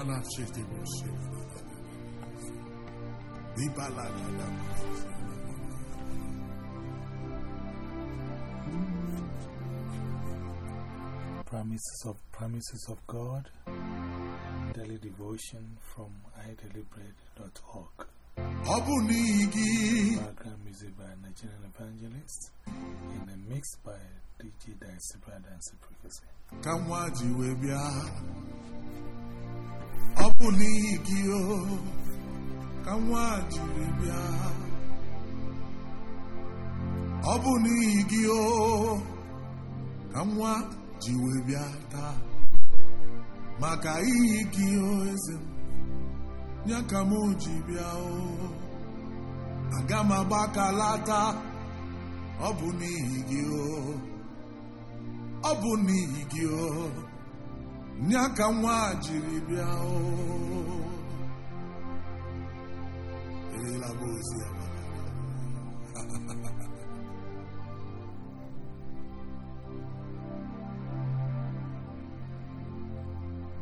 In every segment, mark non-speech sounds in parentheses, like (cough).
Kala shete boshi. Ibala la la. Promises of Promises of God, daily devotion from bụ Background music by Nigerian evangelist and a mix by DJ Dicey Brad and Frequency. Ọ bụ n'ihi gị o ka nwa jiri bịa. Ọ bụ n'ihi gị ka nwa ji wee bịa taa. Maka ihi gị eze m, ya ka m ji bịa o. Aga m agbakalata, ọ bụ n'ihi gị o. Ọ bụ n'ihi gị o. Ya. Ozi amara. (laughs)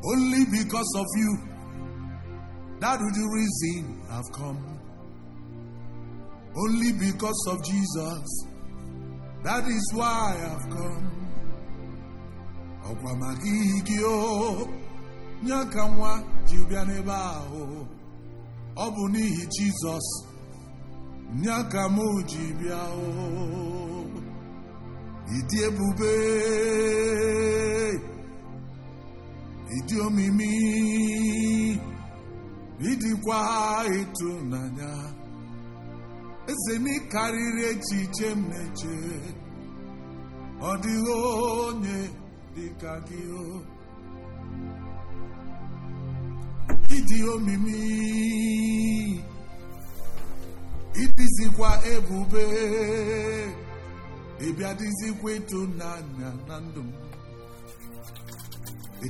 Only because of you, that is the reason I've come. Only because of Jesus, that is why I've come. Ọkwa maka ihi gị o, nye ka nwa ji bịa n'ebe ahụ. Ọ bụ n'ihi Jizọs, nye ka mụ ji bịa o. Ịdị ebube, ịdị omimi, ịdịkwa ịtụnanya. Eze m karịrị echiche m na-eche. Ọ dịghị onye dịka gị o. Ịdị omimi, ịdịzikwa ebube, ịbịa dịzikwa ịtụnanya na ndụ m. Ị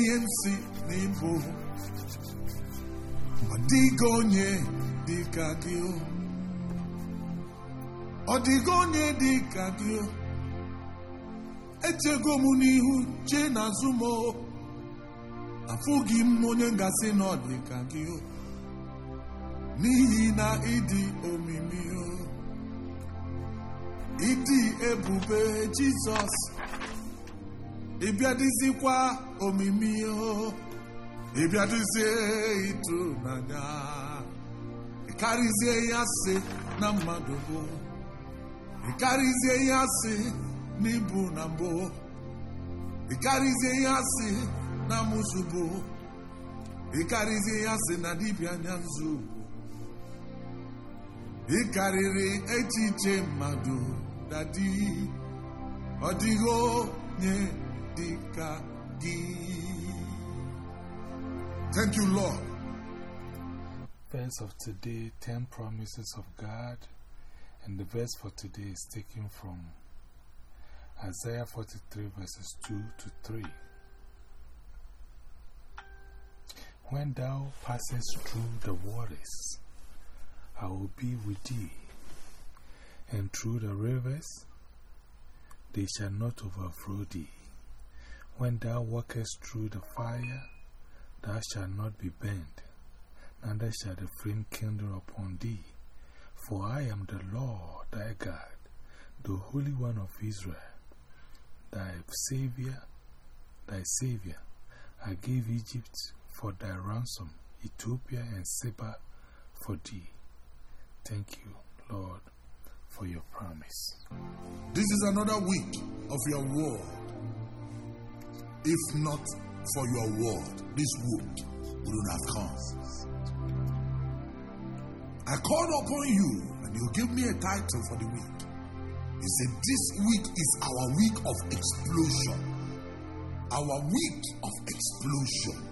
ihe m si n'ịbụ. Ọ dịghị onye dịka gị o. Ọ dịghị onye dịka gị o. Echego m n'ihu chee n'azụ m. Afụghị m onye ngasị na gị. N'ihi na ịdị omimi. Ịdị ebube Jizọs. Ịbịadịzikwa omimi. Ịbịadịzie ịtụnanya. Ị karịzie ya sị na mmadụ bụ. Ị karịzie ya sị n'ibu na mbụ. Ị karịzie ya sị na mụzụbụ. Ị karịzie ya sị na dibịa anya nzu. Ị karịrị echiche mmadụ dadi. Ọ dịghị onye dị gị. Thank you, Lord. Verse of today 10 Promises of God, and the verse for today is taken from Isaiah 43, verses 2 to 3. When thou passest through the waters, I will be with thee, and through the rivers, they shall not overflow thee. When thou walkest through the fire, thou shalt not be burned, neither shall the flame kindle upon thee. For I am the Lord thy God, the Holy One of Israel, thy Savior, thy Savior. I gave Egypt for thy ransom, Ethiopia and Seba for thee. Thank you, Lord, for your promise. This is another week of your word. If not for your word, this week wouldn't come. I called upon you and you gave me a title for the week. You said, This week is our week of explosion. Our week of explosion.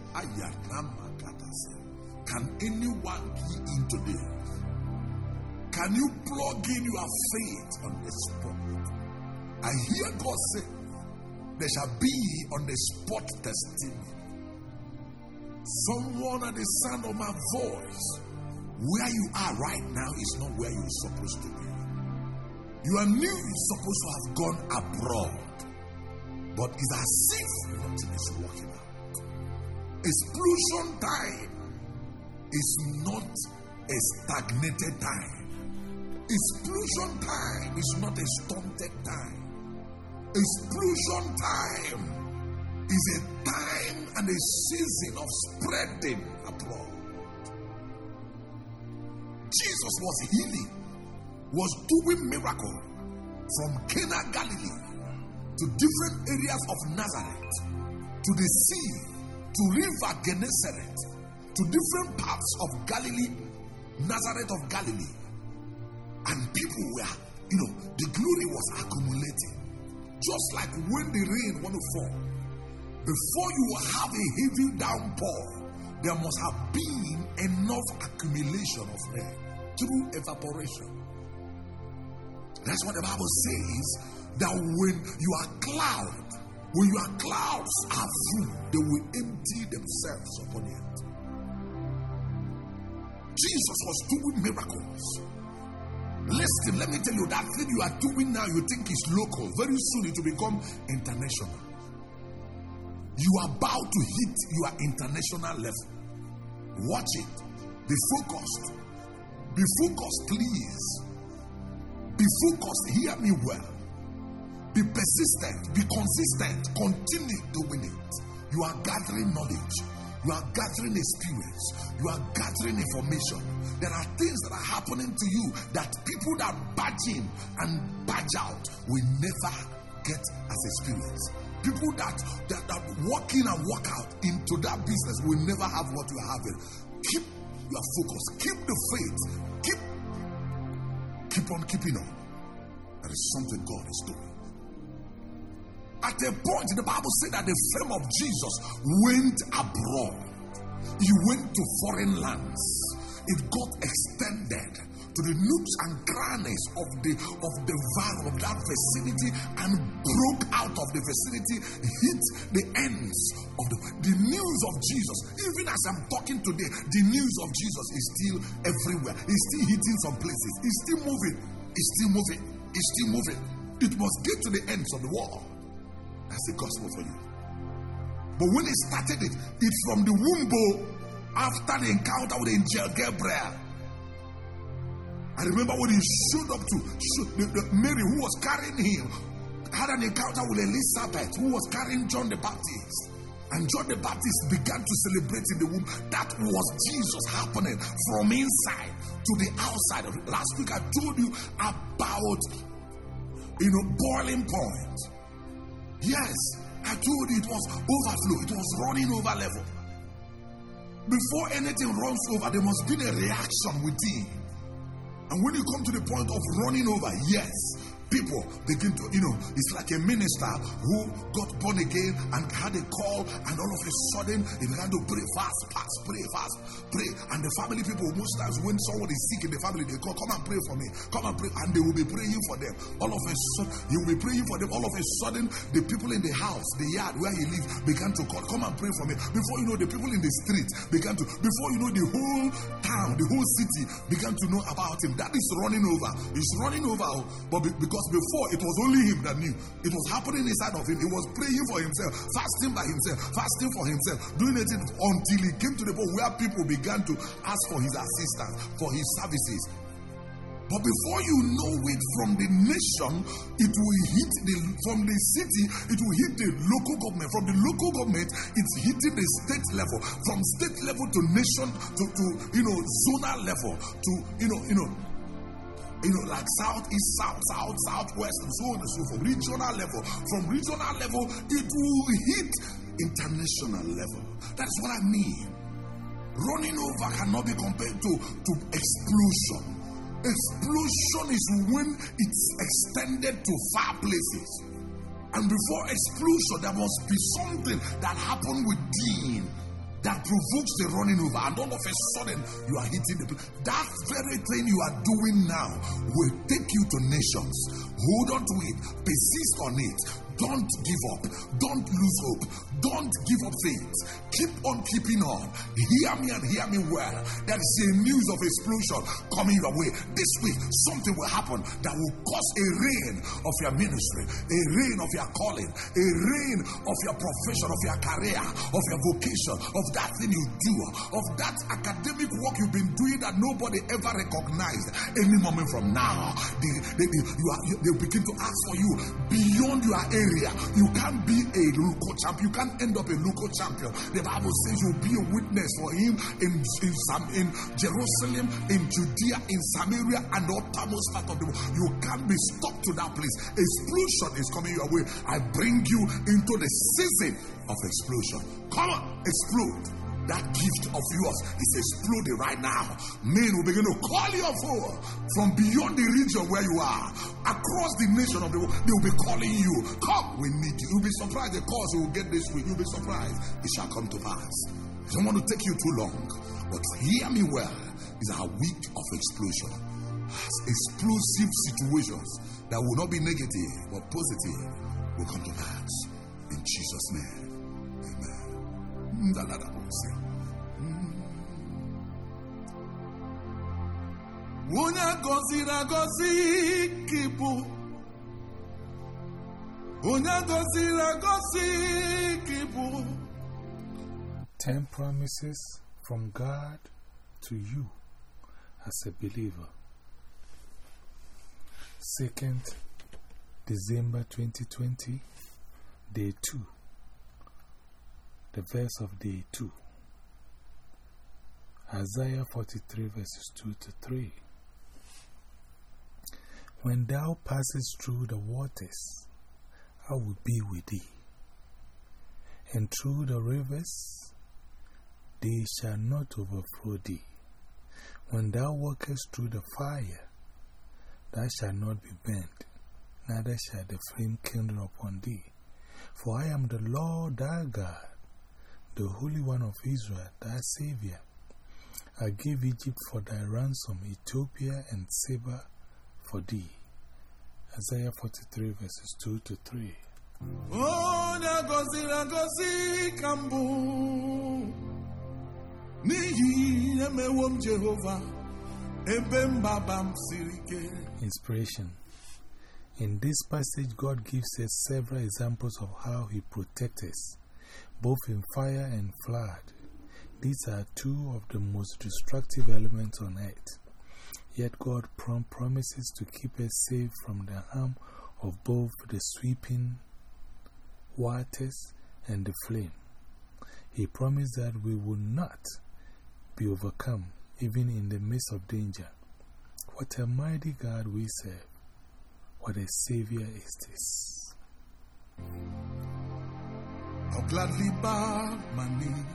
Can anyone key in today? Can you plug in your faith on the spot? I hear God say, There shall be on the spot testimony. Someone at the sound of my voice, where you are right now is not where you're supposed to be. You are new, supposed to have gone abroad, but it's as if nothing is working out. Explosion time is not a stagnated time. Explosion time is not a stunted time. Explosion time is a time and a season of spreading abroad. Jesus was healing, was doing miracle from Cana, Galilee, to different areas of Nazareth, to the sea, to river Gennesaret, to different parts of Galilee, Nazareth of Galilee. And people were, you know, the glory was accumulating. Just like when the rain want to fall. Before you have a heavy downpour, there must have been enough accumulation of rain through evaporation. That's what the Bible says that when you are cloud, when your clouds are full, they will empty themselves upon the earth. Jesus was doing miracles. Listen, let me tell you that thing you are doing now, you think is local. Very soon it will become international. You are about to hit your international level. Watch it. Be focused. Be focused, please. Be focused. Hear me well. Be persistent. Be consistent. Continue doing it. You are gathering knowledge. You are gathering experience. You are gathering information. There are things that are happening to you that people that badge in and badge out will never get as experience. People that, that, that walk in and walk out into that business will never have what you are having. Keep your focus. Keep the faith. Keep keep on keeping on. There is something God is doing. At a point, the Bible said that the fame of Jesus went abroad. He went to foreign lands. It got extended to the nooks and crannies of the of the valley of that vicinity and broke out of the vicinity, hit the ends of the, the news of Jesus. Even as I'm talking today, the news of Jesus is still everywhere. It's still hitting some places. It's still moving. It's still moving. It's still moving. It must get to the ends of the world. That's the gospel for you. But when he started it, it's from the womb after the encounter with angel Gabriel. I remember when he showed up to show, the, the Mary, who was carrying him, had an encounter with Elizabeth, who was carrying John the Baptist. And John the Baptist began to celebrate in the womb. That was Jesus happening from inside to the outside. Last week I told you about you know boiling point. Yes, I told you it was overflow, it was running over level. Before anything runs over, there must be a reaction within. And when you come to the point of running over, yes, people begin to, you know, it's like a minister who got born again and had a call, and all of a sudden he began to pray fast, fast, pray fast, pray. And the family people, most times when someone is sick in the family, they call, Come and pray for me, come and pray, and they will be praying for them. All of a sudden, you will be praying for them. All of a sudden, the people in the house, the yard where he lives, began to call, Come and pray for me. Before you know, the people in the street began to, before you know, the whole town, the whole city began to know about him. That is running over. It's running over, oh. but because because before it was only him that knew. It was happening inside of him. He was praying for himself, fasting by himself, fasting for himself, doing it until he came to the point where people began to ask for his assistance, for his services. But before you know it, from the nation, it will hit the from the city, it will hit the local government. From the local government, it's hitting the state level. From state level to nation to, to you know zonal level to you know you know you know, like south, east, south, south, southwest, and so on and so forth. Regional level. From regional level, it will hit international level. That's what I mean. Running over cannot be compared to, to explosion. Explosion is when it's extended to far places. And before explosion, there must be something that happened within that provokes the running over, and all of a sudden you are hitting the. That very thing you are doing now will take you to nations. Hold on to it, persist on it, Don't give up. Don't lose hope. Don't give up faith. Keep on keeping on. Hear me and hear me well. There is a news of explosion coming your way. This week, something will happen that will cause a rain of your ministry, a rain of your calling, a rain of your profession, of your career, of your vocation, of that thing you do, of that academic work you've been doing that nobody ever recognized. Any moment from now, they, they, they, you are, they'll begin to ask for you beyond your area. You can't be a local champion. You can't end up a local champion. The Bible says you'll be a witness for him in, in, in Jerusalem, in Judea, in Samaria, and the uttermost part of the world. You can't be stuck to that place. Explosion is coming your way. I bring you into the season of explosion. Come on, explode. That gift of yours is exploding right now. Men will begin to call you forward from beyond the region where you are, across the nation of the world. They will be calling you. Come, we need you. You'll be surprised the calls you will get this week. You'll be surprised. It shall come to pass. I don't want to take you too long, but hear me well. It's our week of explosion. Explosive situations that will not be negative but positive will come to pass. In Jesus' name. Ten promises from God to you as a believer. 2nd December 2020, day 2. The verse of day 2. Isaiah 43, verses 2 to 3. When thou passest through the waters, I will be with thee, and through the rivers, they shall not overflow thee. When thou walkest through the fire, thou shalt not be burnt, neither shall the flame kindle upon thee. For I am the Lord thy God, the Holy One of Israel, thy Savior. I gave Egypt for thy ransom, Ethiopia and Seba for thee. Isaiah 43 verses 2 to 3. Inspiration In this passage, God gives us several examples of how He protects us, both in fire and flood. These are two of the most destructive elements on earth. Yet God prom promises to keep us safe from the harm of both the sweeping waters and the flame. He promised that we would not be overcome, even in the midst of danger. What a mighty God we serve! What a Savior is this! I'll gladly bow my knees.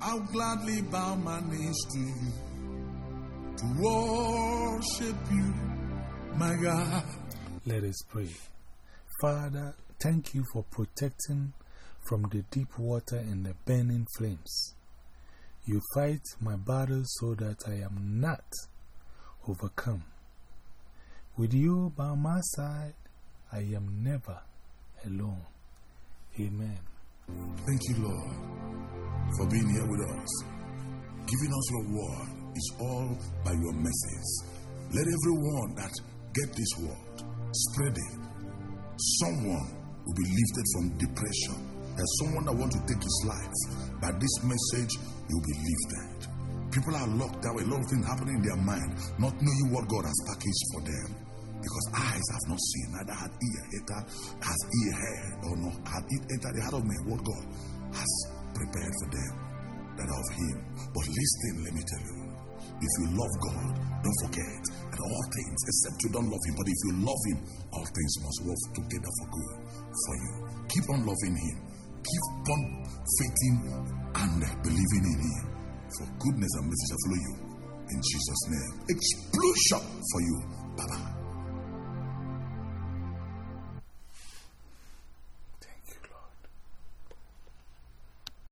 I'll gladly bow my knees to you to worship you, my God. Let us pray. Father, thank you for protecting from the deep water and the burning flames. You fight my battles so that I am not overcome. With you by my side, I am never alone. Amen. Thank you, Lord, for being here with us, giving us your word is all by your message. Let everyone that get this word spread it. Someone will be lifted from depression. There's someone that want to take his life. By this message, you'll be lifted. People are locked. Are a lot of things happening in their mind, not knowing what God has packaged for them. Because eyes have not seen, neither had ear entered, has ear heard, or not had it entered the heart of man what God has prepared for them that are of Him. But listen, let me tell you. If you love God, don't forget that all things, except you don't love Him, but if you love Him, all things must work together for good for you. Keep on loving Him, keep on faithing and believing in Him. For goodness and mercy shall follow you. In Jesus' name. Explosion for you. Bye bye.